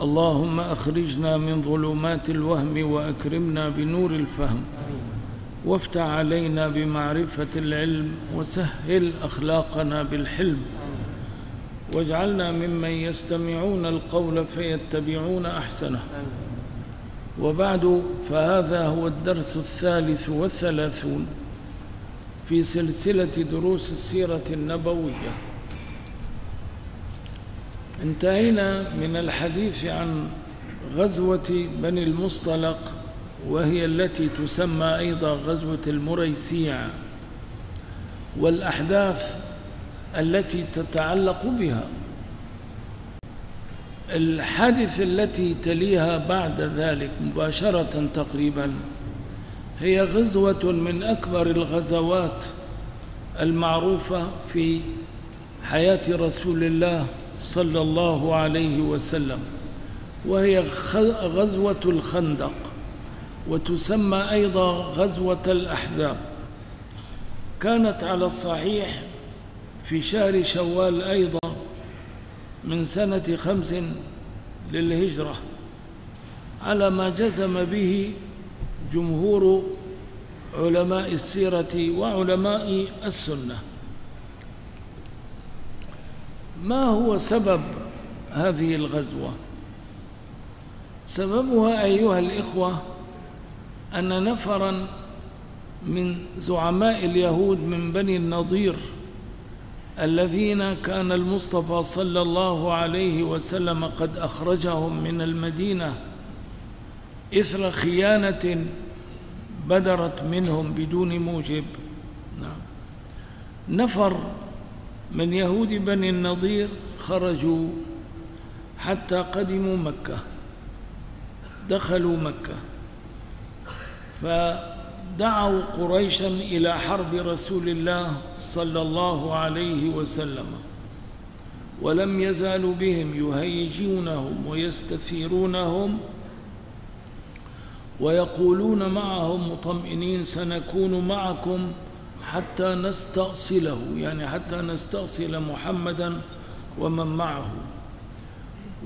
اللهم أخرجنا من ظلمات الوهم وأكرمنا بنور الفهم. وافتح علينا بمعرفة العلم وسهل أخلاقنا بالحلم. واجعلنا ممن يستمعون القول فيتبعون أحسنه. وبعد فهذا هو الدرس الثالث والثلاثون في سلسلة دروس السيرة النبوية. انتهينا من الحديث عن غزوة بني المصطلق وهي التي تسمى أيضا غزوة المريسيع والأحداث التي تتعلق بها. الحادث التي تليها بعد ذلك مباشرة تقريبا هي غزوة من أكبر الغزوات المعروفة في حياة رسول الله صلى الله عليه وسلم وهي غزوة الخندق وتسمى أيضا غزوة الأحزاب. كانت على الصحيح في شهر شوال أيضا من سنة خمس للهجرة على ما جزم به جمهور علماء السيرة وعلماء السنة. ما هو سبب هذه الغزوة؟ سببها أيها الإخوة أن نفرا من زعماء اليهود من بني النضير الذين كان المصطفى صلى الله عليه وسلم قد أخرجهم من المدينة إثر خيانة بدرت منهم بدون موجب. نعم. نفر من يهود بني النضير خرجوا حتى قدموا مكة دخلوا مكة. فدعوا قريشا إلى حرب رسول الله صلى الله عليه وسلم ولم يزالوا بهم يهيجونهم ويستثيرونهم ويقولون معهم مطمئنين سنكون معكم حتى نستأصله يعني حتى نستأصل محمدا ومن معه.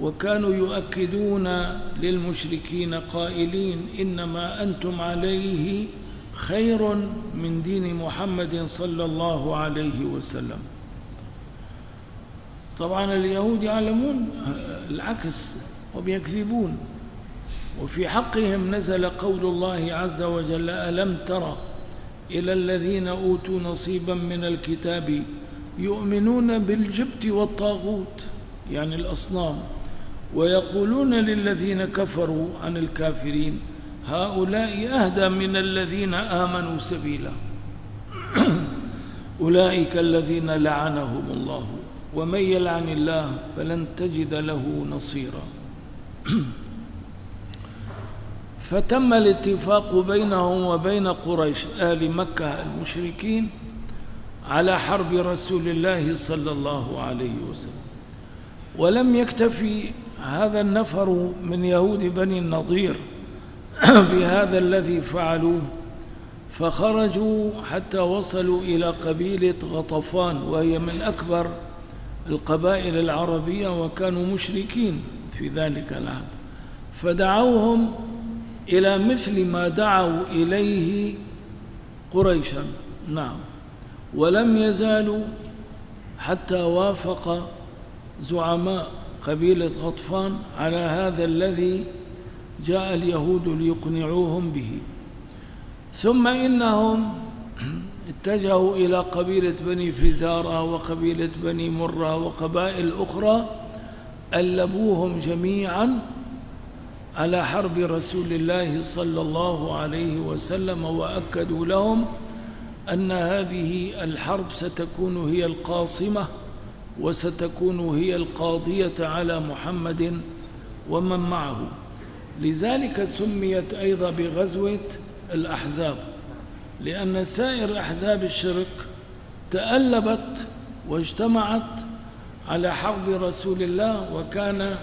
وكانوا يؤكدون للمشركين قائلين إنما أنتم عليه خير من دين محمد صلى الله عليه وسلم. طبعا اليهود يعلمون العكس وبيكذبون. وفي حقهم نزل قول الله عز وجل ألم ترى إلى الذين أوتوا نصيبا من الكتاب يؤمنون بالجبت والطاغوت يعني الأصنام ويقولون للذين كفروا عن الكافرين هؤلاء أهدى من الذين آمنوا سبيلا. أولئك الذين لعنهم الله ومن يلعن الله فلن تجد له نصيرا. فتم الاتفاق بينهم وبين قريش آل مكة المشركين على حرب رسول الله صلى الله عليه وسلم. ولم يكتفي هذا النفر من يهود بني النضير بهذا الذي فعلوه فخرجوا حتى وصلوا إلى قبيلة غطفان وهي من أكبر القبائل العربية وكانوا مشركين في ذلك العهد. فدعوهم إلى مثل ما دعوا إليه قريشا. نعم. ولم يزالوا حتى وافق زعماء قبيلة غطفان على هذا الذي جاء اليهود ليقنعوهم به. ثم إنهم اتجهوا إلى قبيلة بني فزارة وقبيلة بني مرة وقبائل أخرى ألبوهم جميعا على حرب رسول الله صلى الله عليه وسلم وأكدوا لهم أن هذه الحرب ستكون هي القاصمة وستكون هي القاضية على محمد ومن معه. لذلك سميت أيضا بغزوة الأحزاب لأن سائر أحزاب الشرك تألبت واجتمعت على حرب رسول الله وكان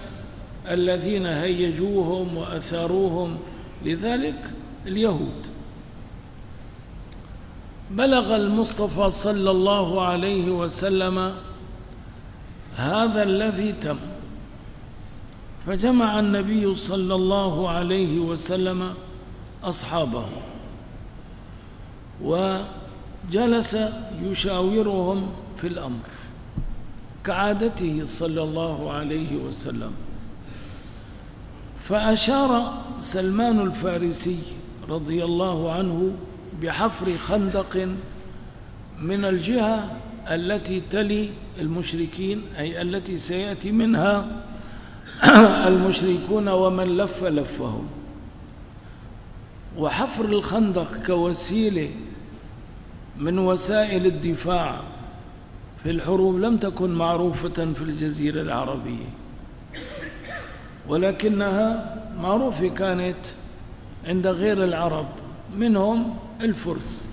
الذين هيجوهم وأثاروهم لذلك اليهود. بلغ المصطفى صلى الله عليه وسلم هذا الذي تم. فجمع النبي صلى الله عليه وسلم أصحابه وجلس يشاورهم في الأمر كعادته صلى الله عليه وسلم. فأشار سلمان الفارسي رضي الله عنه بحفر خندق من الجهة التي تلي المشركين أي التي سيأتي منها المشركون ومن لف لفهم. وحفر الخندق كوسيلة من وسائل الدفاع في الحروب لم تكن معروفة في الجزيرة العربية. ولكنها معروفة كانت عند غير العرب منهم الفرس.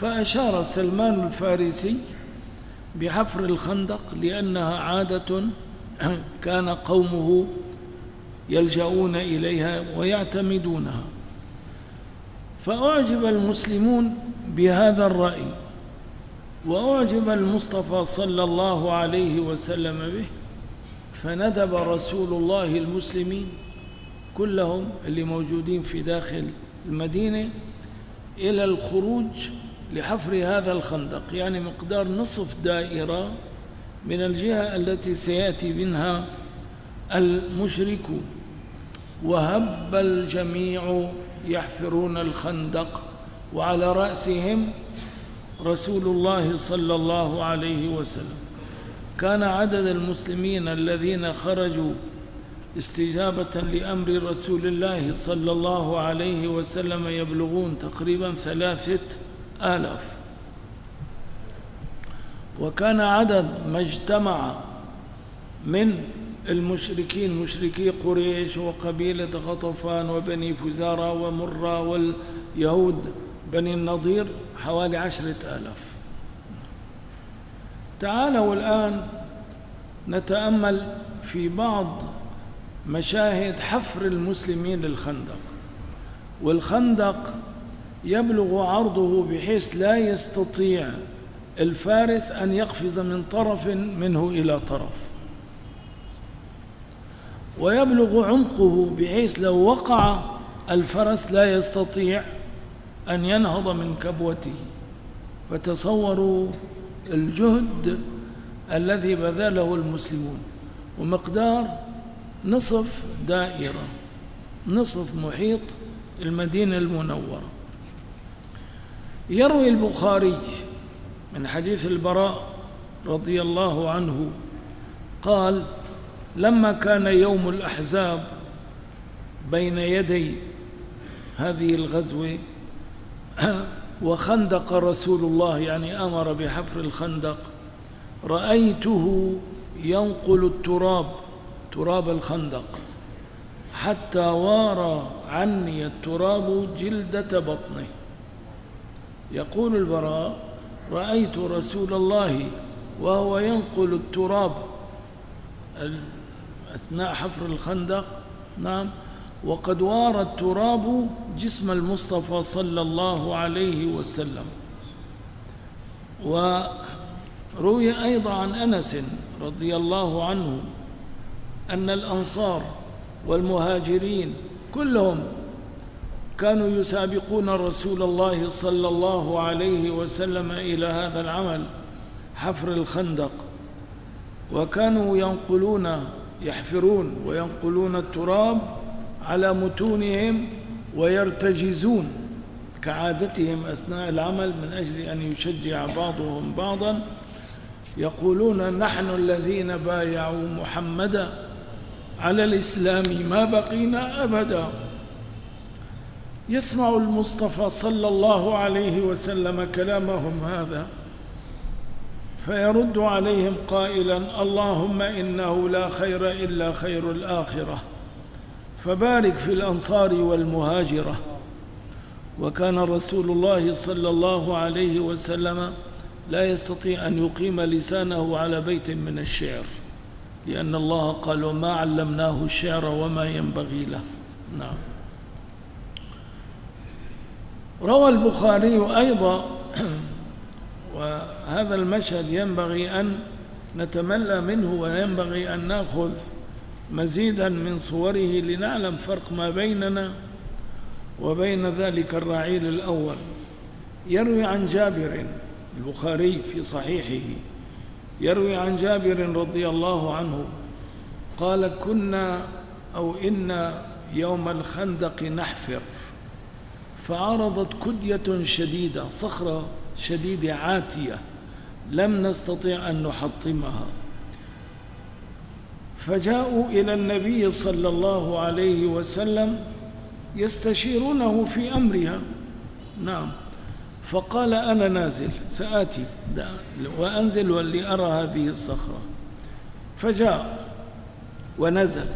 فأشار سلمان الفارسي بحفر الخندق لأنها عادة كان قومه يلجؤون إليها ويعتمدونها. فأعجب المسلمون بهذا الرأي وأعجب المصطفى صلى الله عليه وسلم به. فندب رسول الله المسلمين كلهم اللي موجودين في داخل المدينة إلى الخروج لحفر هذا الخندق يعني مقدار نصف دائرة من الجهة التي سيأتي منها المشركون وهب الجميع يحفرون الخندق وعلى رأسهم رسول الله صلى الله عليه وسلم. كان عدد المسلمين الذين خرجوا استجابة لأمر رسول الله صلى الله عليه وسلم يبلغون تقريبا ثلاثة آلاف. وكان عدد ما اجتمع من المشركين مشركي قريش وقبيلة غطفان وبني فزارة ومرة واليهود بني النضير حوالي عشرة آلاف. تعالوا الآن نتأمل في بعض مشاهد حفر المسلمين للخندق. والخندق يبلغ عرضه بحيث لا يستطيع الفارس أن يقفز من طرف منه إلى طرف. ويبلغ عمقه بحيث لو وقع الفرس لا يستطيع أن ينهض من كبوته. فتصوروا الجهد الذي بذله المسلمون ومقدار نصف دائرة نصف محيط المدينة المنورة. يروي البخاري من حديث البراء رضي الله عنه قال لما كان يوم الأحزاب بين يدي هذه الغزوة وخندق رسول الله يعني أمر بحفر الخندق. رأيته ينقل التراب تراب الخندق حتى وارى عني التراب جلدة بطنه. يقول البراء رأيت رسول الله وهو ينقل التراب. أثناء حفر الخندق نعم. وقد وار التراب جسم المصطفى صلى الله عليه وسلم. وروي أيضا عن أنس رضي الله عنه أن الأنصار والمهاجرين كلهم كانوا يسابقون رسول الله صلى الله عليه وسلم إلى هذا العمل حفر الخندق. وكانوا ينقلون يحفرون وينقلون التراب على متونهم ويرتجزون كعادتهم أثناء العمل من أجل أن يشجع بعضهم بعضا. يقولون نحن الذين بايعوا محمدا على الإسلام ما بقينا أبدا. يسمع المصطفى صلى الله عليه وسلم كلامهم هذا فيرد عليهم قائلا اللهم إنه لا خير إلا خير الآخرة. فبارك في الأنصار والمهاجرة. وكان رسول الله صلى الله عليه وسلم لا يستطيع أن يقيم لسانه على بيت من الشعر لأن الله قال وما علمناه الشعر وما ينبغي له. نعم. روى البخاري أيضا وهذا المشهد ينبغي أن نتملى منه وينبغي أن نأخذ مزيدا من صوره لنعلم فرق ما بيننا وبين ذلك الرعيل الأول. يروي عن جابر البخاري في صحيحه. يروي عن جابر رضي الله عنه قال كنا أو إن يوم الخندق نحفر. فعرضت كدية شديدة صخرة شديدة عاتية لم نستطيع أن نحطمها. فجاءوا إلى النبي صلى الله عليه وسلم يستشيرونه في أمرها. نعم. فقال أنا نازل سآتي وأنزل ولأرى هذه الصخرة. فجاء ونزل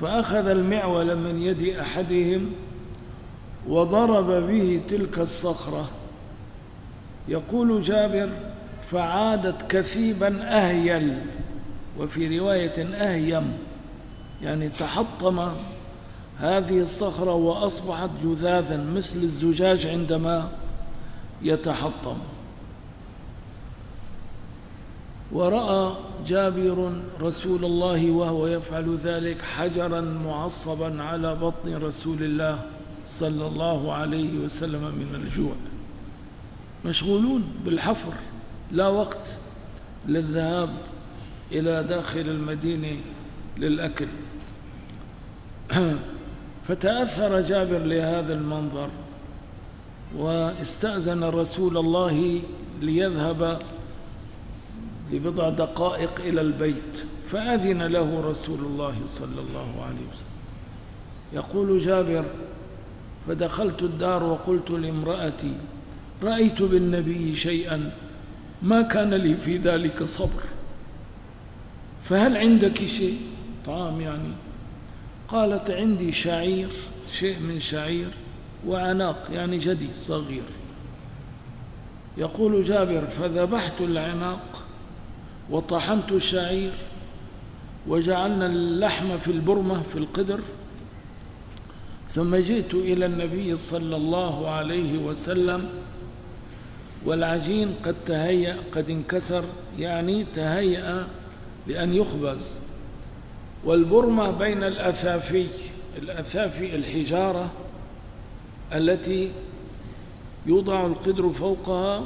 فأخذ المعول من يد أحدهم وضرب به تلك الصخرة. يقول جابر فعادت كثيبا أهيل. وفي رواية أهيم يعني تحطم هذه الصخرة وأصبحت جذاذا مثل الزجاج عندما يتحطم. ورأى جابر رسول الله وهو يفعل ذلك حجرا معصبا على بطن رسول الله صلى الله عليه وسلم من الجوع. مشغولون بالحفر لا وقت للذهاب إلى داخل المدينة للأكل. فتأثر جابر لهذا المنظر واستأذن رسول الله ليذهب لبضع دقائق إلى البيت فأذن له رسول الله صلى الله عليه وسلم. يقول جابر فدخلت الدار وقلت لامرأتي رأيت بالنبي شيئا ما كان لي في ذلك صبر. فهل عندك شيء؟ طعام يعني. قالت عندي شعير شيء من شعير وعناق يعني جدي صغير. يقول جابر فذبحت العناق وطحنت الشعير وجعلنا اللحم في البرمة في القدر. ثم جئت إلى النبي صلى الله عليه وسلم والعجين قد تهيأ قد انكسر يعني تهيأ لأن يخبز. والبرمة بين الأثافي الأثافي الحجارة التي يوضع القدر فوقها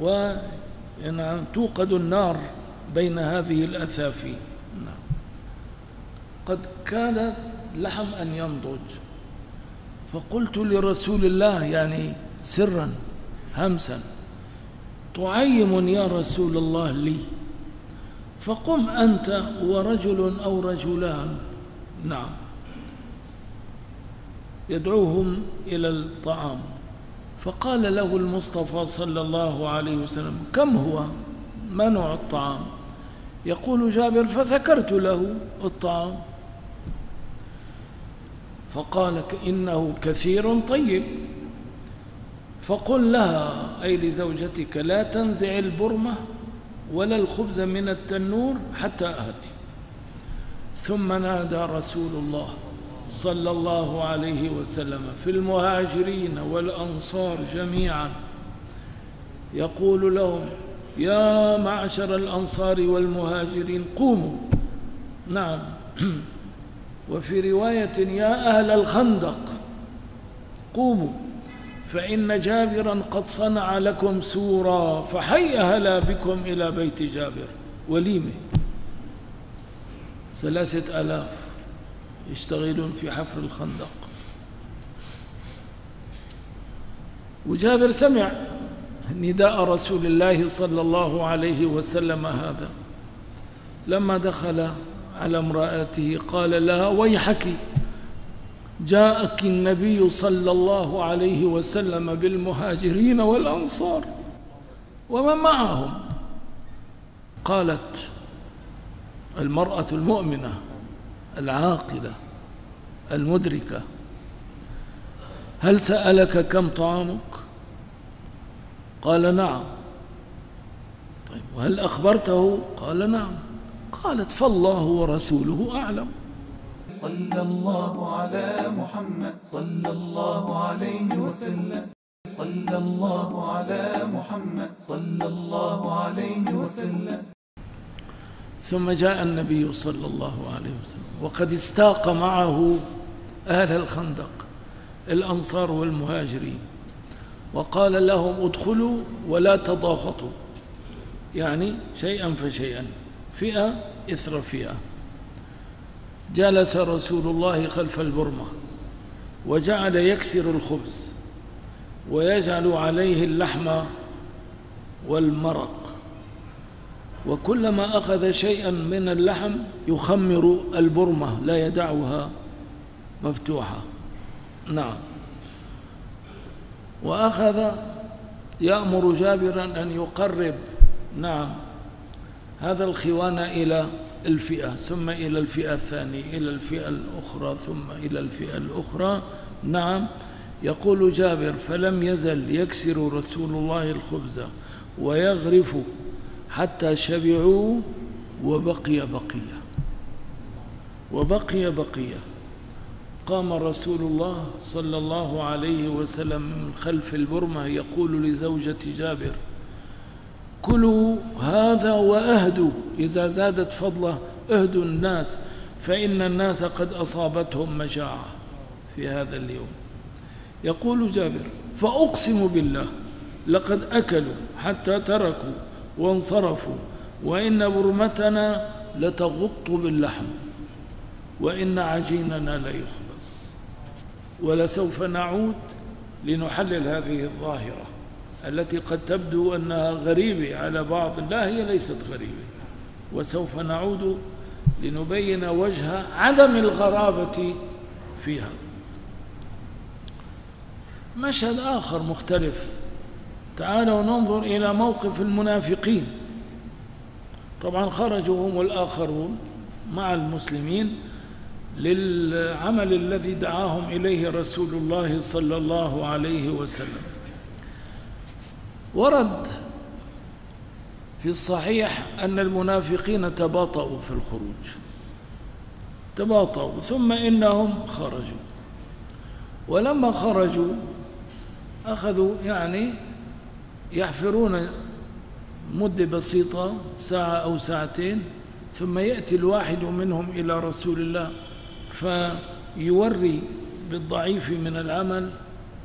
وتوقد النار بين هذه الأثافي. نعم. قد كان لحم أن ينضج. فقلت لرسول الله يعني سرا همسا تعيم يا رسول الله لي؟ فقم أنت ورجل أو رجلان. نعم. يدعوهم إلى الطعام. فقال له المصطفى صلى الله عليه وسلم كم هو؟ ما نوع الطعام. يقول جابر فذكرت له الطعام. فقال إنه كثير طيب. فقل لها أي لزوجتك لا تنزع البرمة ولا الخبز من التنور حتى آتي. ثم نادى رسول الله صلى الله عليه وسلم في المهاجرين والأنصار جميعا يقول لهم يا معشر الأنصار والمهاجرين قوموا. نعم. وفي رواية يا أهل الخندق قوموا. فإن جابرا قد صنع لكم سورا فحي هلا بكم إلى بيت جابر. وليمة. ثلاثة آلاف يشتغلون في حفر الخندق. وجابر سمع نداء رسول الله صلى الله عليه وسلم هذا. لما دخل على امرأته قال لها ويحك جاءك النبي صلى الله عليه وسلم بالمهاجرين والأنصار ومن معهم؟ قالت المرأة المؤمنة العاقلة المدركة هل سألك كم طعامك؟ قال نعم. طيب وهل أخبرته؟ قال نعم. قالت فالله ورسوله أعلم. صلى الله على محمد. صلى الله عليه وسلم. صلى الله على محمد. صلى الله عليه وسلم. ثم جاء النبي صلى الله عليه وسلم. وقد استاق معه أهل الخندق الأنصار والمهاجرين. وقال لهم ادخلوا ولا تضاغطوا. يعني شيئا فشيئا. فئة إثر فئة. جلس رسول الله خلف البرمة وجعل يكسر الخبز ويجعل عليه اللحم والمرق. وكلما أخذ شيئا من اللحم يخمر البرمة لا يدعها مفتوحة. نعم. وأخذ يأمر جابرا أن يقرب. نعم. هذا الخوان إلى الفئة ثم إلى الفئة الثانية إلى الفئة الأخرى ثم إلى الفئة الأخرى. نعم. يقول جابر فلم يزل يكسر رسول الله الخبز ويغرف حتى شبعوا وبقي بقية. وبقي بقية. قام رسول الله صلى الله عليه وسلم من خلف البرمة يقول لزوجة جابر كلوا هذا وأهدوا. إذا زادت فضله اهدوا الناس فإن الناس قد أصابتهم مجاعة في هذا اليوم. يقول جابر فأقسم بالله لقد أكلوا حتى تركوا وانصرفوا وإن برمتنا لتغط باللحم وإن عجيننا ليخبص ولسوف نعود لنحلل هذه الظاهرة. التي قد تبدو أنها غريبة على بعض لا هي ليست غريبة. وسوف نعود لنبين وجه عدم الغرابة فيها. مشهد آخر مختلف. تعالوا ننظر إلى موقف المنافقين. طبعا خرجوا هم الآخرون مع المسلمين للعمل الذي دعاهم إليه رسول الله صلى الله عليه وسلم. ورد في الصحيح أن المنافقين تباطؤوا في الخروج. تباطؤوا ثم إنهم خرجوا. ولما خرجوا أخذوا يعني يحفرون مدة بسيطة ساعة أو ساعتين ثم يأتي الواحد منهم إلى رسول الله فيوري بالضعيف من العمل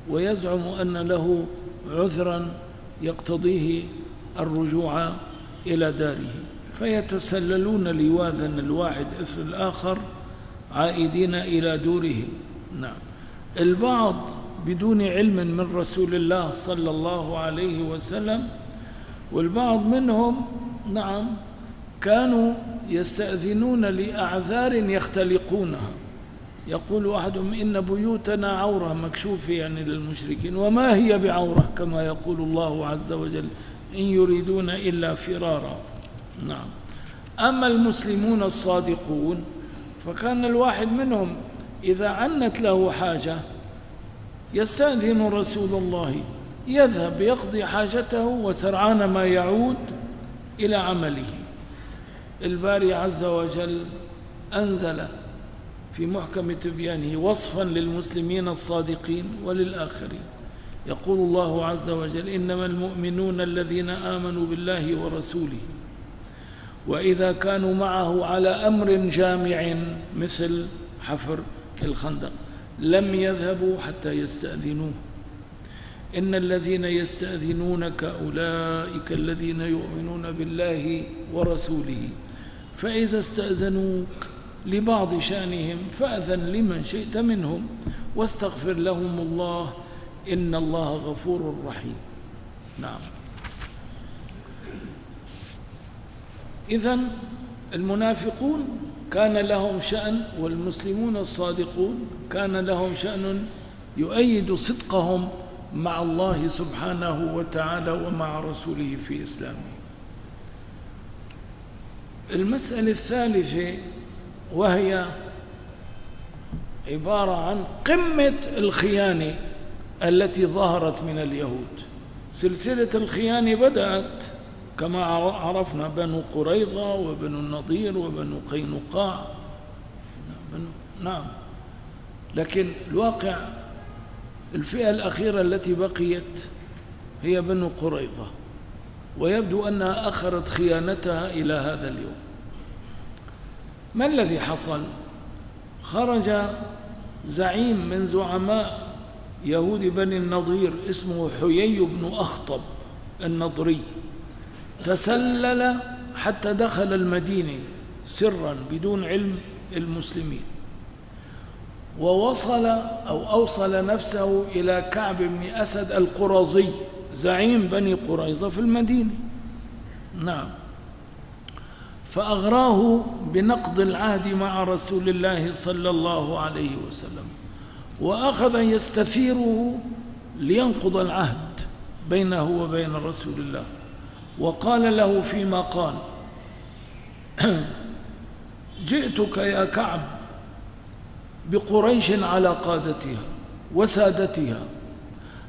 ويزعم أن له عذرا يقتضيه الرجوع إلى داره. فيتسللون لواذا الواحد إثر الآخر عائدين إلى دورهم. نعم. البعض بدون علم من رسول الله صلى الله عليه وسلم والبعض منهم نعم كانوا يستأذنون لأعذار يختلقونها. يقول أحدهم إن بيوتنا عورة مكشوفة يعني للمشركين وما هي بعورة؟ كما يقول الله عز وجل إن يريدون إلا فرارا. نعم. أما المسلمون الصادقون فكان الواحد منهم إذا عنت له حاجة يستأذن رسول الله يذهب يقضي حاجته وسرعان ما يعود إلى عمله. الباري عز وجل أنزل في محكم تبيانه وصفا للمسلمين الصادقين وللآخرين. يقول الله عز وجل إنما المؤمنون الذين آمنوا بالله ورسوله وإذا كانوا معه على أمر جامع مثل حفر الخندق لم يذهبوا حتى يستأذنوه. إن الذين يستأذنونك أولئك الذين يؤمنون بالله ورسوله فإذا استأذنوك لبعض شأنهم فأذن لمن شئت منهم واستغفر لهم الله إن الله غفور رحيم. نعم. إذا المنافقون كان لهم شأن والمسلمون الصادقون كان لهم شأن يؤيد صدقهم مع الله سبحانه وتعالى ومع رسوله في إسلامه. المسألة الثالثة وهي عبارة عن قمة الخيانة التي ظهرت من اليهود. سلسلة الخيانة بدأت كما عرفنا بنو قريظة وبنو النضير وبنو قينقاع. نعم. لكن الواقع الفئة الأخيرة التي بقيت هي بنو قريظة. ويبدو أنها أخرت خيانتها إلى هذا اليوم. ما الذي حصل؟ خرج زعيم من زعماء يهود بني النضير اسمه حيي بن أخطب النضري تسلل حتى دخل المدينة سرا بدون علم المسلمين ووصل أو أوصل نفسه إلى كعب بن أسد القرظي زعيم بني قريظة في المدينة. نعم. فأغراه بنقض العهد مع رسول الله صلى الله عليه وسلم. وأخذ يستثيره لينقض العهد بينه وبين رسول الله. وقال له فيما قال جئتك يا كعب بقريش على قادتها وسادتها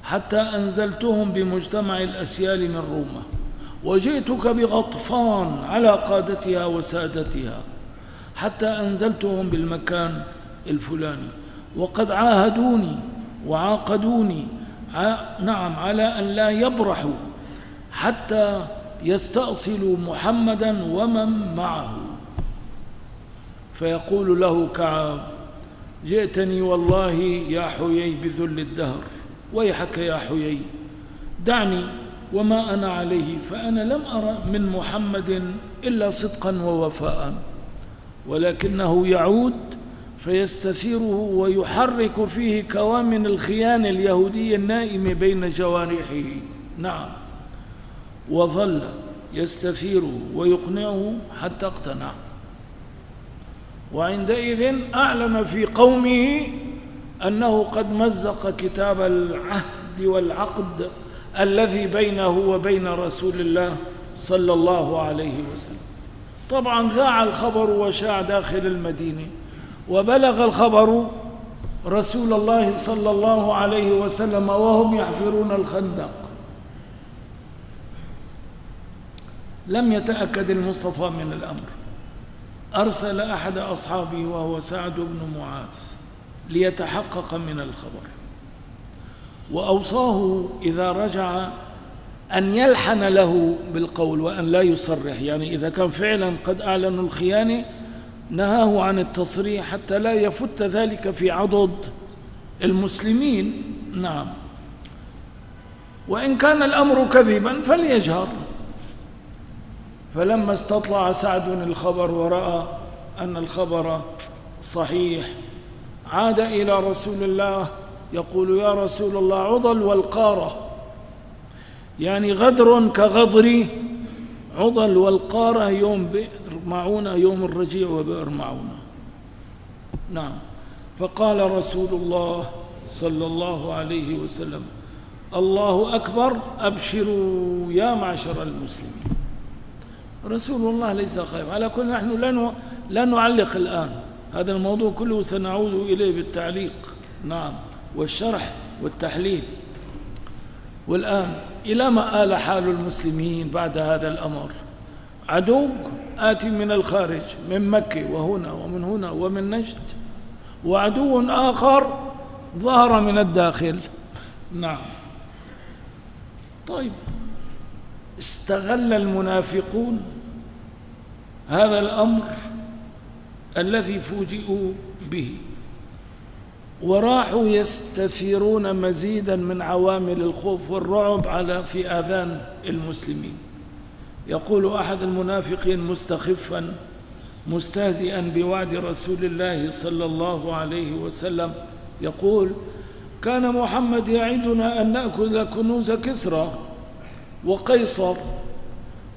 حتى أنزلتهم بمجتمع الأسيال من رومه وجئتك بغطفان على قادتها وسادتها حتى أنزلتهم بالمكان الفلاني. وقد عاهدوني وعاقدوني نعم على أن لا يبرحوا حتى يستأصلوا محمدا ومن معه. فيقول له كعب جئتني والله يا حيي بذل الدهر ويحك يا حيي دعني وما أنا عليه فأنا لم أرى من محمد إلا صدقا ووفاء. ولكنه يعود فيستثيره ويحرك فيه كوامن الخيانة اليهودية النائمة بين جوارحه. نعم. وظل يستثيره ويقنعه حتى اقتنع. وعندئذ أعلن في قومه أنه قد مزق كتاب العهد والعقد الذي بينه وبين رسول الله صلى الله عليه وسلم. طبعا ذاع الخبر وشاع داخل المدينة وبلغ الخبر رسول الله صلى الله عليه وسلم وهم يحفرون الخندق. لم يتأكد المصطفى من الأمر. أرسل أحد أصحابه وهو سعد بن معاذ ليتحقق من الخبر. وأوصاه إذا رجع أن يلحن له بالقول وأن لا يصرح. يعني إذا كان فعلا قد أعلنوا الخيانة نهاه عن التصريح حتى لا يفت ذلك في عضد المسلمين. نعم. وإن كان الأمر كذبا فليجهر. فلما استطلع سعد الخبر ورأى أن الخبر صحيح عاد إلى رسول الله يقول يا رسول الله عضل والقارة. يعني غدر كغدر عضل والقارة يوم بئر معونة يوم الرجيع وبئر معونة. نعم. فقال رسول الله صلى الله عليه وسلم الله أكبر أبشروا يا معشر المسلمين. رسول الله ليس خائف على كل نحن لا لا نعلق الآن. هذا الموضوع كله سنعود إليه بالتعليق. نعم. والشرح والتحليل. والآن إلى ما آل حال المسلمين بعد هذا الأمر. عدو آتي من الخارج من مكة وهنا ومن هنا ومن نجد. وعدو آخر ظهر من الداخل. نعم. طيب. استغل المنافقون هذا الأمر الذي فوجئوا به. وراحوا يستثيرون مزيدا من عوامل الخوف والرعب على في آذان المسلمين. يقول أحد المنافقين مستخفا مستهزئا بوعد رسول الله صلى الله عليه وسلم يقول كان محمد يعدنا أن نأكل كنوز كسرى وقيصر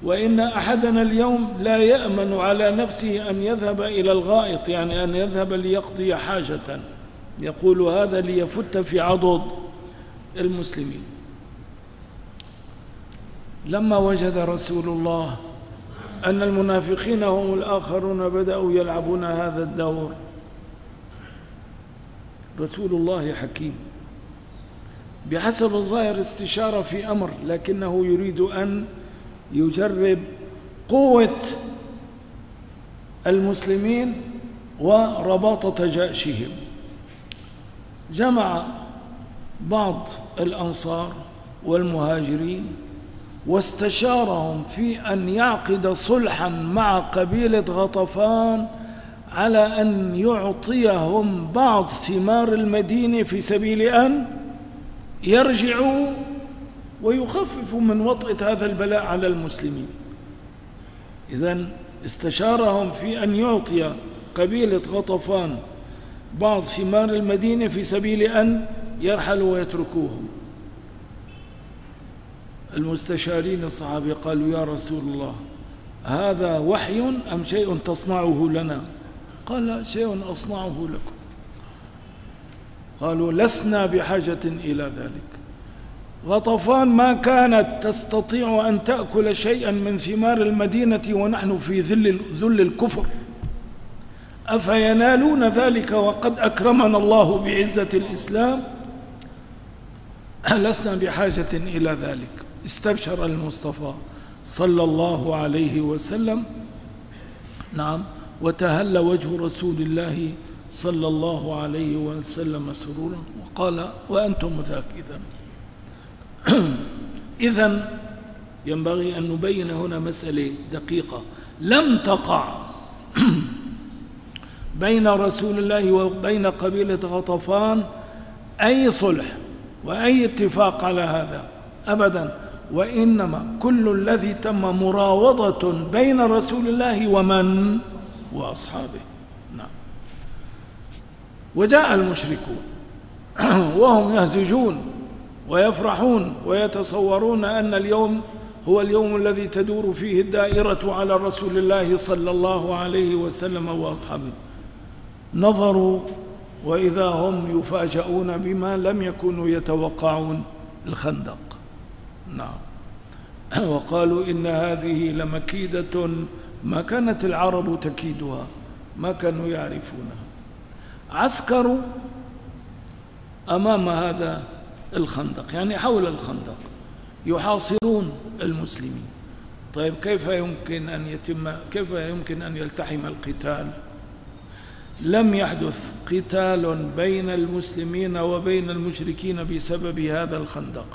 وإن أحدنا اليوم لا يأمن على نفسه أن يذهب إلى الغائط يعني أن يذهب ليقضي حاجة. يقول هذا ليفت في عضد المسلمين. لما وجد رسول الله أن المنافقين هم الآخرون بدأوا يلعبون هذا الدور. رسول الله حكيم بحسب الظاهر استشارة في أمر لكنه يريد أن يجرب قوة المسلمين ورباطة جأشهم جمع بعض الأنصار والمهاجرين واستشارهم في أن يعقد صلحا مع قبيلة غطفان على أن يعطيهم بعض ثمار المدينة في سبيل أن يرجعوا ويخففوا من وطئة هذا البلاء على المسلمين. إذا استشارهم في أن يعطي قبيلة غطفان بعض ثمار المدينة في سبيل أن يرحلوا ويتركوهم. المستشارين الصحابة قالوا يا رسول الله هذا وحي أم شيء تصنعه لنا؟ قال شيء أصنعه لكم. قالوا لسنا بحاجة إلى ذلك. غطفان ما كانت تستطيع أن تأكل شيئا من ثمار المدينة ونحن في ذل, ذل الكفر. أفينالون ذلك وقد أكرمنا الله بعزة الإسلام؟ لسنا بحاجة إلى ذلك. استبشر المصطفى صلى الله عليه وسلم. نعم. وتهل وجه رسول الله صلى الله عليه وسلم سرورا. وقال وأنتم ذاك إذن. إذن ينبغي أن نبين هنا مسألة دقيقة. لم تقع بين رسول الله وبين قبيلة غطفان أي صلح وأي اتفاق على هذا أبدا وإنما كل الذي تم مراوضة بين رسول الله ومن؟ وأصحابه. نعم. وجاء المشركون. وهم يهزجون ويفرحون ويتصورون أن اليوم هو اليوم الذي تدور فيه الدائرة على رسول الله صلى الله عليه وسلم وأصحابه. نظروا وإذا هم يفاجؤون بما لم يكونوا يتوقعون الخندق. نعم. وقالوا إن هذه لمكيدة ما كانت العرب تكيدها ما كانوا يعرفونها عسكروا أمام هذا الخندق يعني حول الخندق يحاصرون المسلمين. طيب كيف يمكن أن يتم كيف يمكن أن يلتحم القتال؟ لم يحدث قتال بين المسلمين وبين المشركين بسبب هذا الخندق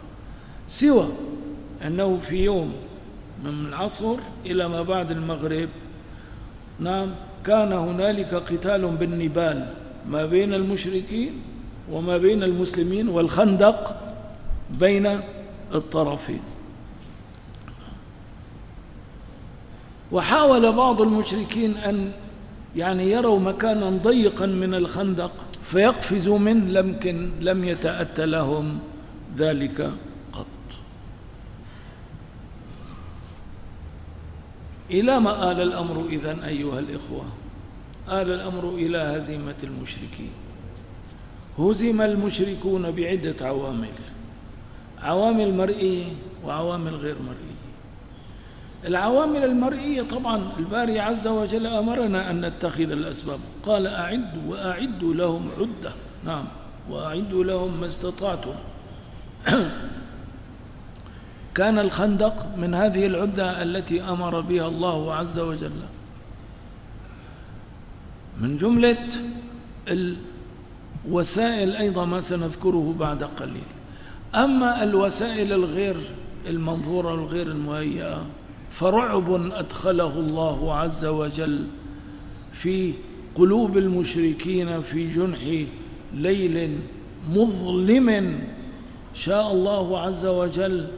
سوى أنه في يوم من العصر إلى ما بعد المغرب نعم كان هنالك قتال بالنبال ما بين المشركين وما بين المسلمين والخندق بين الطرفين. وحاول بعض المشركين أن يعني يروا مكانا ضيقا من الخندق فيقفزوا منه لمكن لم يتأتى لهم ذلك قط. إلى ما آل الأمر إذن أيها الإخوة؟ آل الأمر إلى هزيمة المشركين. هزم المشركون بعدة عوامل عوامل مرئية وعوامل غير مرئية العوامل المرئية طبعا الباري عز وجل أمرنا أن نتخذ الأسباب. قال أعدوا وأعدوا لهم عدة. نعم. وأعدوا لهم ما استطعتم. كان الخندق من هذه العدة التي أمر بها الله عز وجل. من جملة الوسائل أيضا ما سنذكره بعد قليل. أما الوسائل الغير المنظورة الغير المهيئة فرعب أدخله الله عز وجل في قلوب المشركين في جنح ليل مظلم. شاء الله عز وجل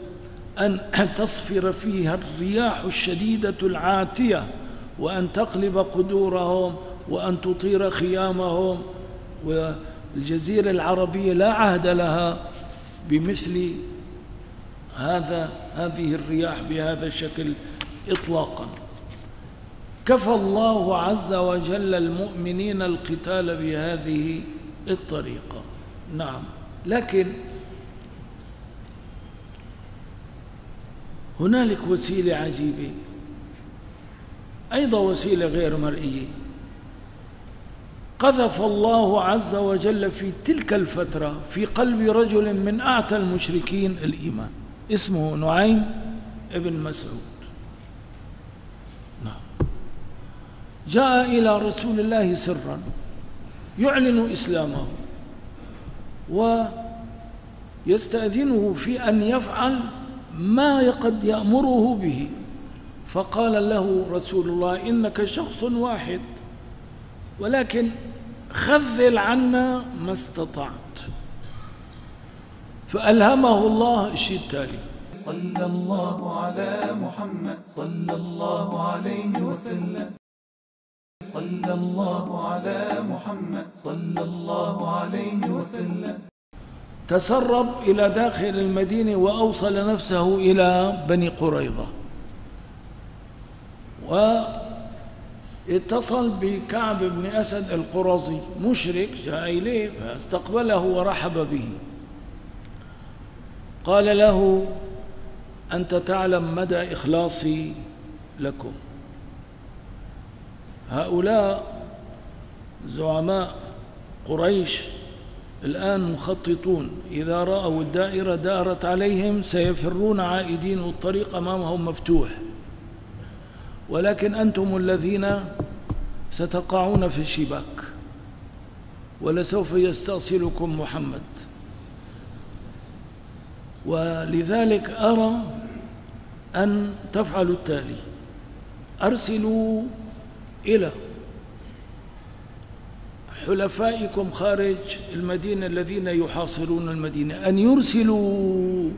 أن تصفر فيها الرياح الشديدة العاتية وأن تقلب قدورهم وأن تطير خيامهم. والجزيرة العربية لا عهد لها بمثل هذا هذه الرياح بهذا الشكل إطلاقا. كفى الله عز وجل المؤمنين القتال بهذه الطريقة. نعم. لكن هنالك وسيلة عجيبة. أيضا وسيلة غير مرئية. قذف الله عز وجل في تلك الفترة في قلب رجل من أعتى المشركين الإيمان. اسمه نعيم ابن مسعود. نعم. جاء إلى رسول الله سرا يعلن إسلامه ويستأذنه في أن يفعل ما قد يأمره به. فقال له رسول الله إنك شخص واحد ولكن خذل عنا ما استطعت. فألهمه الله الشيء التالي صلى الله على محمد صلى الله عليه وسلم. صلى الله على محمد صلى الله عليه وسلم. تسرب إلى داخل المدينة وأوصل نفسه إلى بني قريظة. واتصل بكعب بن أسد القرظي مشرك جاء إليه فاستقبله ورحب به. قال له أنت تعلم مدى إخلاصي لكم. هؤلاء زعماء قريش الآن مخططون إذا رأوا الدائرة دارت عليهم سيفرون عائدين والطريق أمامهم مفتوح. ولكن أنتم الذين ستقعون في الشباك ولسوف يستأصلكم محمد. ولذلك أرى أن تفعلوا التالي. أرسلوا إلى حلفائكم خارج المدينة الذين يحاصرون المدينة أن يرسلوا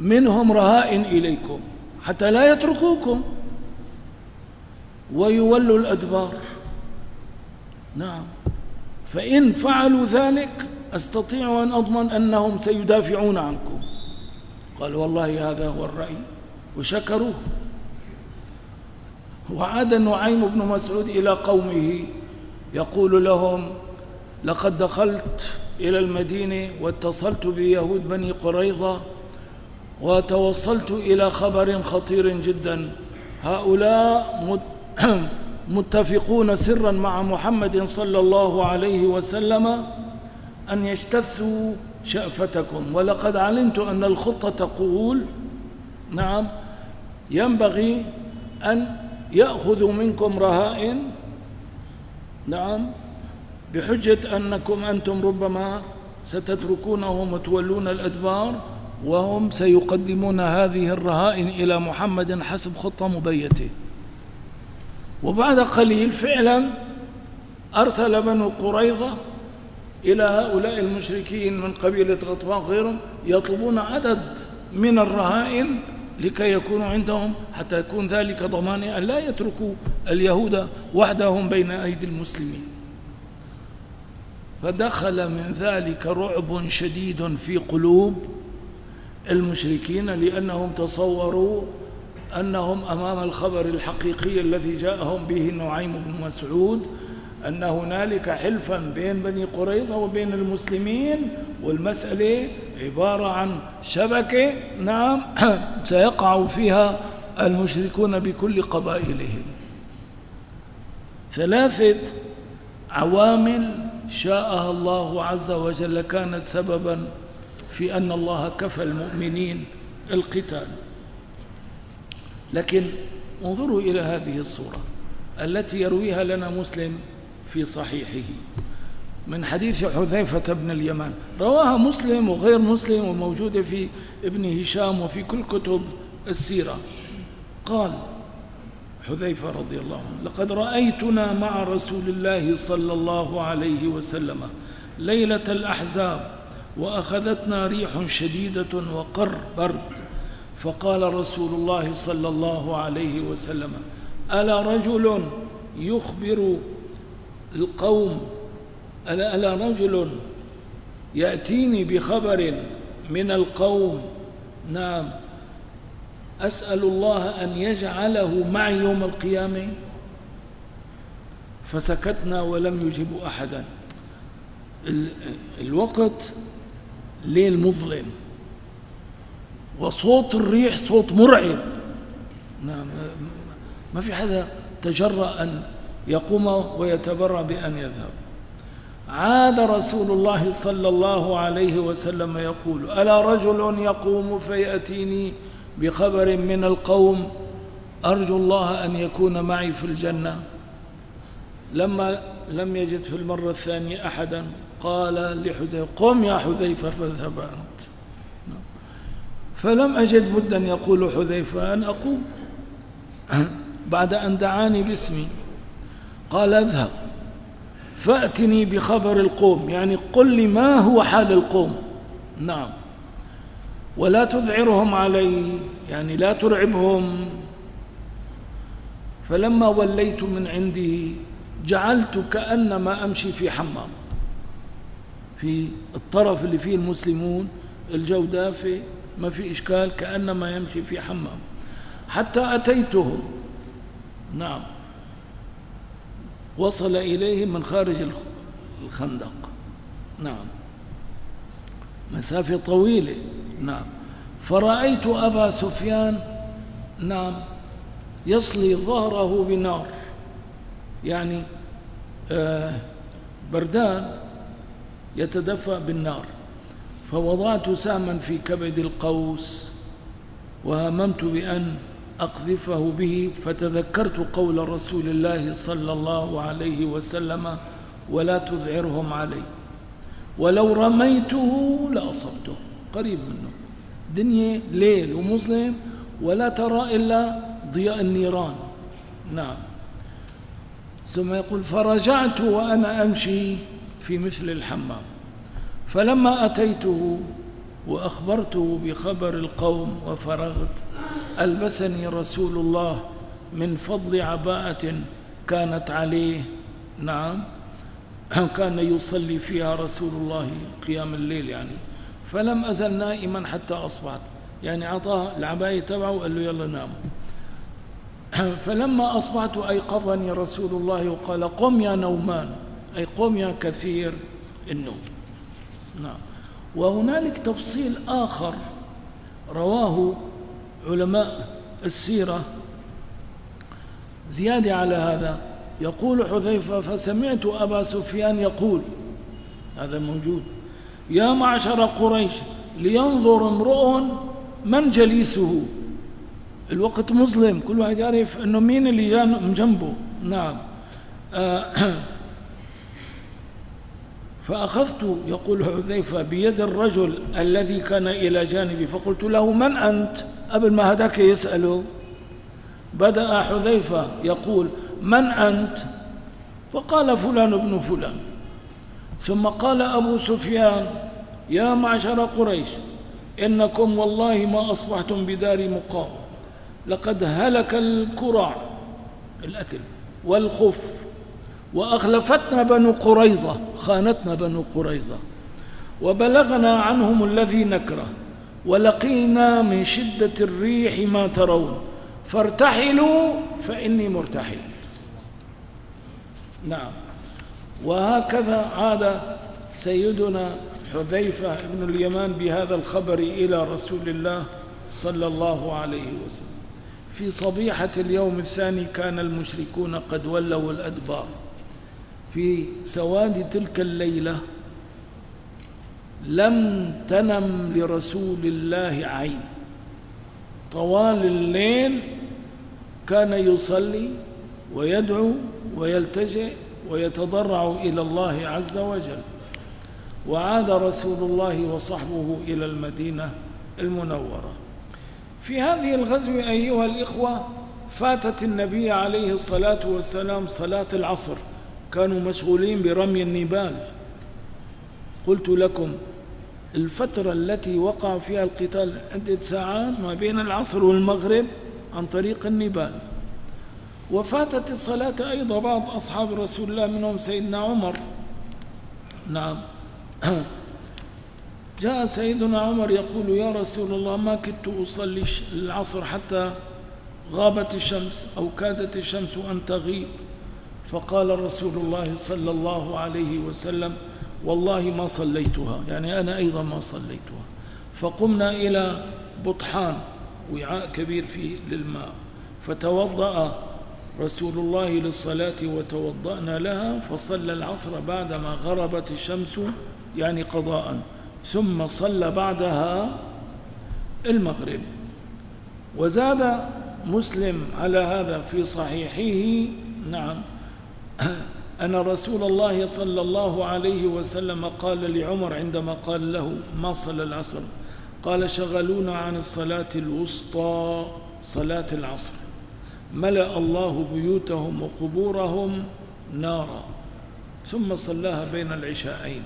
منهم رهائن إليكم حتى لا يتركوكم ويولوا الأدبار. نعم. فإن فعلوا ذلك أستطيع أن أضمن أنهم سيدافعون عنكم. قال والله هذا هو الرأي. وشكروه. وعاد نعيم بن مسعود إلى قومه. يقول لهم لقد دخلت إلى المدينة واتصلت بيهود بني قريظة وتوصلت إلى خبر خطير جدا. هؤلاء متفقون سرا مع محمد صلى الله عليه وسلم أن يجتثوا شأفتكم. ولقد علمت أن الخطة تقول نعم ينبغي أن يأخذوا منكم رهائن. نعم بحجة أنكم أنتم ربما ستتركونهم وتولون الأدبار وهم سيقدمون هذه الرهائن إلى محمد حسب خطة مبيته. وبعد قليل فعلا أرسل بنو قريظة إلى هؤلاء المشركين من قبيلة غطفان غيرهم يطلبون عدد من الرهائن لكي يكونوا عندهم حتى يكون ذلك ضمان أن لا يتركوا اليهود وحدهم بين أيدي المسلمين. فدخل من ذلك رعب شديد في قلوب المشركين لأنهم تصوروا أنهم أمام الخبر الحقيقي الذي جاءهم به نعيم بن مسعود أن هنالك حلفا بين بني قريظة وبين المسلمين والمسألة عبارة عن شبكة نعم سيقع فيها المشركون بكل قبائلهم. ثلاثة عوامل شاءها الله عز وجل كانت سببا في أن الله كفى المؤمنين القتال لكن انظروا إلى هذه الصورة التي يرويها لنا مسلم في صحيحه. من حديث حذيفة بن اليمان رواها مسلم وغير مسلم وموجودة في ابن هشام وفي كل كتب السيرة. قال حذيفة رضي الله عنه لقد رأيتنا مع رسول الله صلى الله عليه وسلم ليلة الأحزاب وأخذتنا ريح شديدة وقر برد. فقال رسول الله صلى الله عليه وسلم ألا رجل يخبر القوم ألا, ألا رجل يأتيني بخبر من القوم؟ نعم. أسأل الله أن يجعله معي يوم القيامة؟ فسكتنا ولم يجب أحدا. الوقت ليل مظلم وصوت الريح صوت مرعب. نعم. ما في حدا تجرأ أن يقوم ويتبرع بأن يذهب. عاد رسول الله صلى الله عليه وسلم يقول ألا رجل يقوم فيأتيني بخبر من القوم؟ أرجو الله أن يكون معي في الجنة. لما لم يجد في المرة الثانية أحدا قال لحذيفة قم يا حذيفة فاذهب أنت. فلم أجد بدا يقول حذيفة أن أقوم. بعد أن دعاني باسمي قال اذهب. فأتني بخبر القوم يعني قل لي ما هو حال القوم. نعم. ولا تذعرهم علي يعني لا ترعبهم. فلما وليت من عنده جعلت كأنما أمشي في حمام. في الطرف اللي فيه المسلمون الجو دافئ ما في إشكال كأنما يمشي في حمام. حتى أتيتهم. نعم. وصل إليهم من خارج الخندق. نعم. مسافة طويلة. نعم. فرأيت أبا سفيان نعم يصلي ظهره بنار. يعني آه بردان يتدفأ بالنار. فوضعت سهما في كبد القوس وهممت بأن أقذفه به فتذكرت قول رسول الله صلى الله عليه وسلم ولا تذعرهم علي. ولو رميته لأصبته. قريب منه. دنيا ليل ومظلم ولا ترى إلا ضياء النيران. نعم. ثم يقول فرجعت وأنا أمشي في مثل الحمام. فلما أتيته وأخبرته بخبر القوم وفرغت ألبسني رسول الله من فضل عباءة كانت عليه. نعم. كان يصلي فيها رسول الله قيام الليل يعني. فلم أزل نائما حتى أصبحت. يعني أعطاه العباية تبعه وقال له يلا نام. فلما أصبحت أيقظني رسول الله وقال قم يا نومان. أي قم يا كثير النوم. نعم. وهنالك تفصيل آخر رواه علماء السيرة زيادة على هذا. يقول حذيفة فسمعت أبا سفيان يقول هذا موجود يا معشر قريش لينظر امرؤ من جليسه. الوقت مظلم كل واحد يعرف أنه مين اللي جنبه. نعم. آه فأخذت يقول حذيفة بيد الرجل الذي كان إلى جانبي. فقلت له من أنت؟ قبل ما هداك يسأله. بدأ حذيفة يقول من أنت؟ فقال فلان ابن فلان. ثم قال أبو سفيان يا معشر قريش إنكم والله ما أصبحتم بدار مقام. لقد هلك الكرع الأكل والخف وأخلفتنا بنو قريظة خانتنا بنو قريظة. وبلغنا عنهم الذي نكره ولقينا من شدة الريح ما ترون. فارتحلوا فإني مرتحل. نعم. وهكذا عاد سيدنا حذيفة بن اليمان بهذا الخبر إلى رسول الله صلى الله عليه وسلم. في صبيحة اليوم الثاني كان المشركون قد ولوا الأدبار. في سواد تلك الليلة لم تنم لرسول الله عين. طوال الليل كان يصلي ويدعو ويلتجئ ويتضرع إلى الله عز وجل. وعاد رسول الله وصحبه إلى المدينة المنورة. في هذه الغزو أيها الإخوة فاتت النبي عليه الصلاة والسلام صلاة العصر. كانوا مشغولين برمي النبال قلت لكم الفترة التي وقع فيها القتال عدة ساعات ما بين العصر والمغرب عن طريق النبال وفاتت الصلاة أيضا بعض أصحاب رسول الله منهم سيدنا عمر. نعم. جاء سيدنا عمر يقول يا رسول الله ما كدت أصلي العصر حتى غابت الشمس أو كادت الشمس أن تغيب. فقال رسول الله صلى الله عليه وسلم والله ما صليتها يعني أنا أيضا ما صليتها. فقمنا إلى بطحان وعاء كبير فيه للماء. فتوضأ رسول الله للصلاة وتوضأنا لها فصلى العصر بعدما غربت الشمس يعني قضاء. ثم صلى بعدها المغرب. وزاد مسلم على هذا في صحيحه نعم. أن رسول الله صلى الله عليه وسلم قال لعمر عندما قال له ما صلى العصر؟ قال شغلونا عن الصلاة الوسطى صلاة العصر. ملأ الله بيوتهم وقبورهم نارا. ثم صلاها بين العشاءين.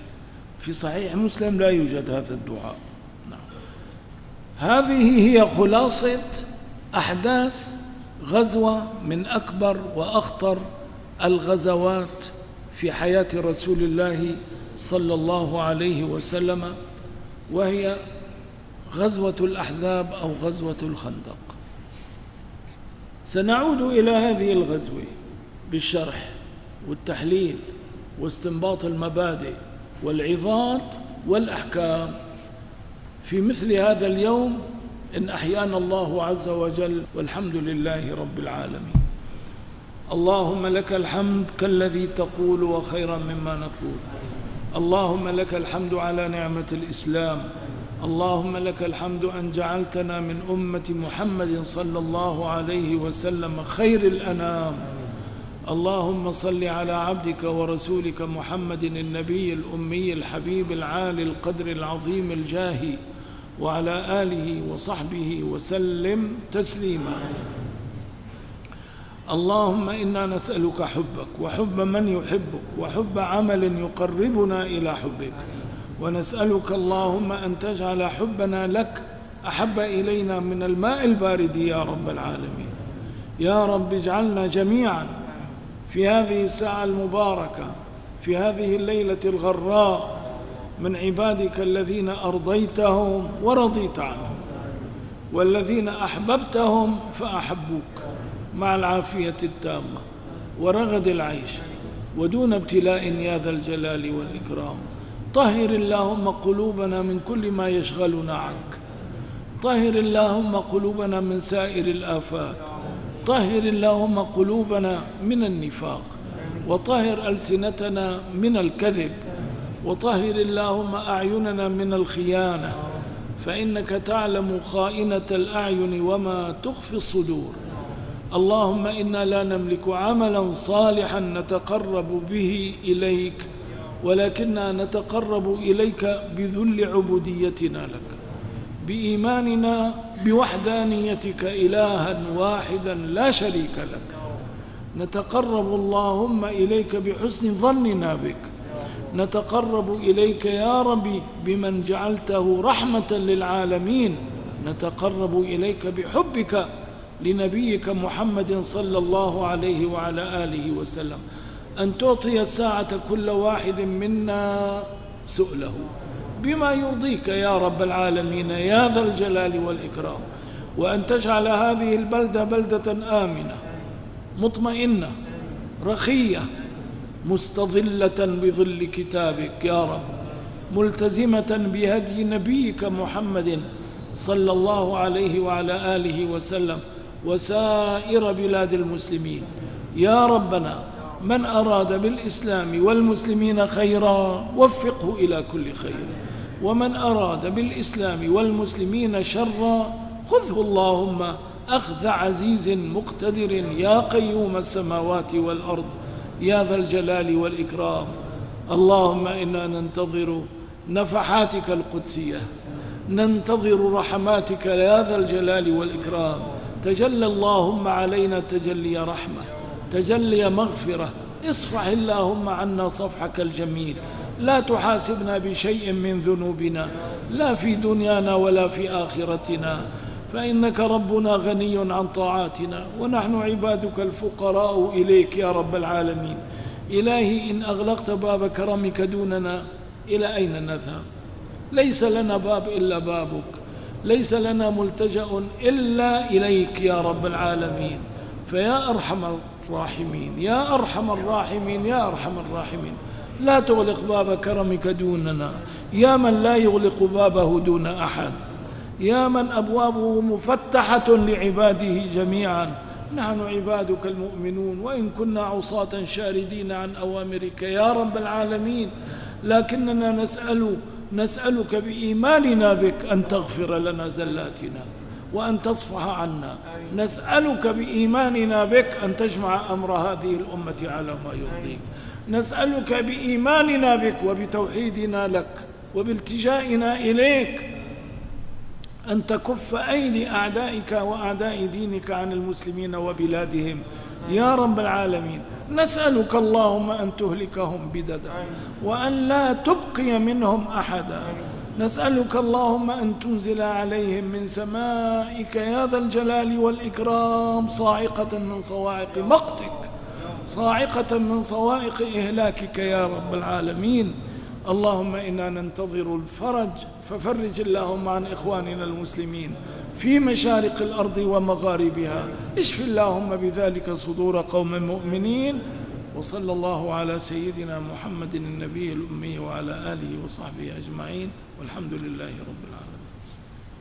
في صحيح مسلم لا يوجد هذا الدعاء. نعم. هذه هي خلاصة أحداث غزوة من أكبر وأخطر الغزوات في حياة رسول الله صلى الله عليه وسلم وهي غزوة الأحزاب أو غزوة الخندق. سنعود إلى هذه الغزوة بالشرح والتحليل واستنباط المبادئ والعظات والأحكام. في مثل هذا اليوم إن أحيانا الله عز وجل والحمد لله رب العالمين. اللهم لك الحمد كالذي تقول وخيرا مما نقول. اللهم لك الحمد على نعمة الإسلام. اللهم لك الحمد أن جعلتنا من أمة محمد صلى الله عليه وسلم خير الأنام. اللهم صل على عبدك ورسولك محمد النبي الأمي الحبيب العالي القدر العظيم الجاهي وعلى آله وصحبه وسلم تسليما. اللهم إنا نسألك حبك وحب من يحبك وحب عمل يقربنا إلى حبك. ونسألك اللهم أن تجعل حبنا لك أحب إلينا من الماء البارد يا رب العالمين. يا رب اجعلنا جميعا في هذه الساعة المباركة في هذه الليلة الغراء من عبادك الذين أرضيتهم ورضيت عنهم والذين أحببتهم فأحبوك. مع العافية التامة ورغد العيش ودون ابتلاء يا ذا الجلال والإكرام. طهر اللهم قلوبنا من كل ما يشغلنا عنك. طهر اللهم قلوبنا من سائر الآفات. طهر اللهم قلوبنا من النفاق. وطهر ألسنتنا من الكذب. وطهر اللهم أعيننا من الخيانة. فإنك تعلم خائنة الأعين وما تخفي الصدور. اللهم إنا لا نملك عملا صالحا نتقرب به إليك ولكننا نتقرب إليك بذل عبوديتنا لك. بإيماننا بوحدانيتك إلها واحدا لا شريك لك. نتقرب اللهم إليك بحسن ظننا بك. نتقرب إليك يا ربي بمن جعلته رحمة للعالمين. نتقرب إليك بحبك لنبيك محمد صلى الله عليه وعلى آله وسلم. أن تعطي الساعة كل واحد منا سؤله. بما يرضيك يا رب العالمين يا ذا الجلال والإكرام. وأن تجعل هذه البلدة بلدة آمنة مطمئنة رخية مستظلة بظل كتابك يا رب. ملتزمة بهدي نبيك محمد صلى الله عليه وعلى آله وسلم. وسائر بلاد المسلمين. يا ربنا من أراد بالإسلام والمسلمين خيرا وفقه إلى كل خير. ومن أراد بالإسلام والمسلمين شرا خذه اللهم. أخذ عزيز مقتدر يا قيوم السماوات والأرض. يا ذا الجلال والإكرام. اللهم إنا ننتظر نفحاتك القدسية. ننتظر رحماتك يا ذا الجلال والإكرام. تجلى اللهم علينا تجلي رحمة تجلي مغفرة. اصفح اللهم عنا صفحك الجميل. لا تحاسبنا بشيء من ذنوبنا لا في دنيانا ولا في آخرتنا. فإنك ربنا غني عن طاعاتنا ونحن عبادك الفقراء إليك يا رب العالمين. إلهي إن أغلقت باب كرمك دوننا إلى أين نذهب؟ ليس لنا باب إلا بابك. ليس لنا ملتجأ إلا إليك يا رب العالمين. فيا أرحم الراحمين يا أرحم الراحمين يا أرحم الراحمين. لا تغلق باب كرمك دوننا. يا من لا يغلق بابه دون أحد. يا من أبوابه مفتحة لعباده جميعا. نحن عبادك المؤمنون وإن كنا عصاة شاردين عن أوامرك يا رب العالمين. لكننا نسأل نسألك بإيماننا بك أن تغفر لنا زلاتنا وأن تصفح عنا. نسألك بإيماننا بك أن تجمع أمر هذه الأمة على ما يرضيك. نسألك بإيماننا بك وبتوحيدنا لك وبالتجائنا إليك أن تكف أيدي أعدائك وأعداء دينك عن المسلمين وبلادهم. يا رب العالمين نسألك اللهم أن تهلكهم بددا وأن لا تبقي منهم أحدا. نسألك اللهم أن تنزل عليهم من سمائك يا ذا الجلال والإكرام صاعقة من صواعق مقتك صاعقة من صوائق إهلاكك يا رب العالمين. اللهم إنا ننتظر الفرج ففرج اللهم عن إخواننا المسلمين في مشارق الأرض ومغاربها. اشف اللهم بذلك صدور قوم مؤمنين. وصلى الله على سيدنا محمد النبي الأمي وعلى آله وصحبه أجمعين. والحمد لله رب العالمين.